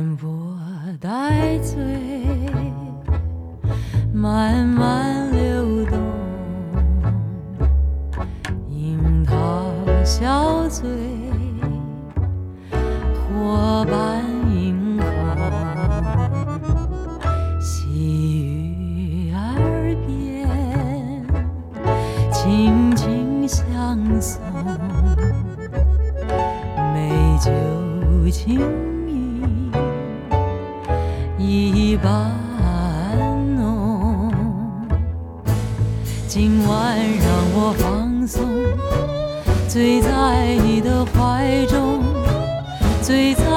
烟波带醉，慢慢流动。樱桃小嘴，火般映红。细雨耳边，轻轻相送。美酒情一般浓。今晚让我放松，醉在你的怀中，醉在。